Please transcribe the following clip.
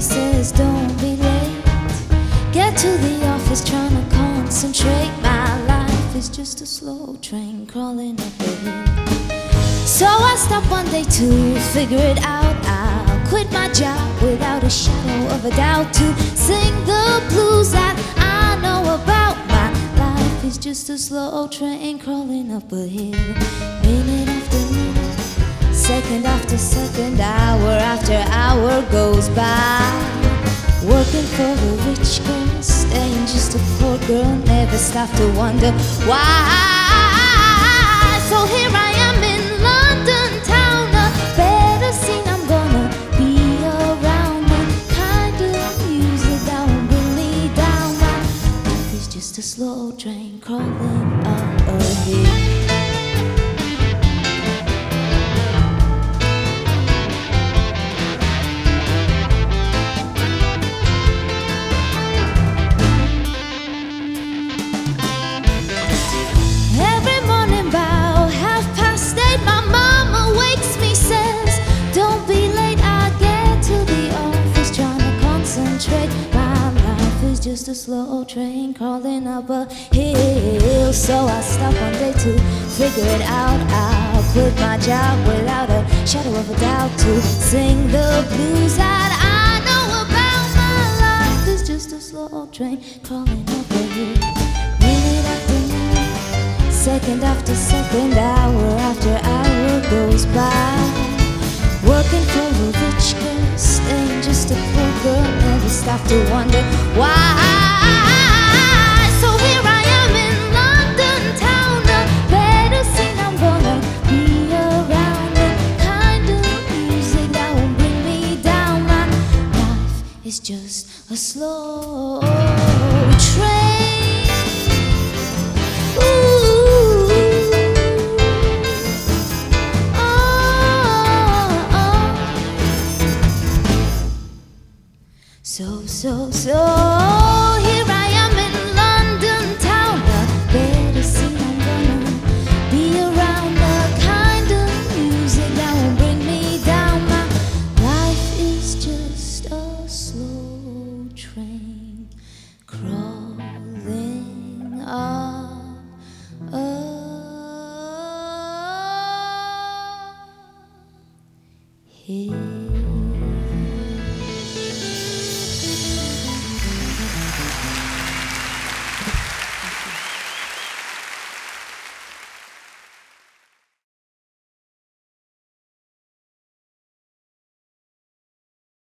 says don't be late. Get to the office trying to concentrate. My life is just a slow train crawling up the hill. So I stopped one day to figure it out. I'll quit my job without a shadow of a doubt to sing the blues that I know about. My life is just a slow train crawling up a hill. Minute, second after second, hour after hour goes by. Working for the rich girl, staying just a poor girl, never stop to wonder why. So here I am in London town, a better scene I'm gonna be around. The kind of music that won't bring me down. Life is just a slow train crawling up a hill. Just a slow train crawling up a hill. So I stop one day to figure it out. I'll quit my job without a shadow of a doubt to sing the blues that I know about. My life is just a slow train crawling up a hill. Minute after minute. Second after second, hour after hour goes by. Working for a rich girl, staying just a poor girl, never stop to wonder why. So here I am in London town, better I'm be around. The kind of music that won't bring me down. My life is just a slow So, so, here I am in London town. A better scene I'm gonna be around. The kind of music that won't bring me down. My life is just a slow train crawling up a hill.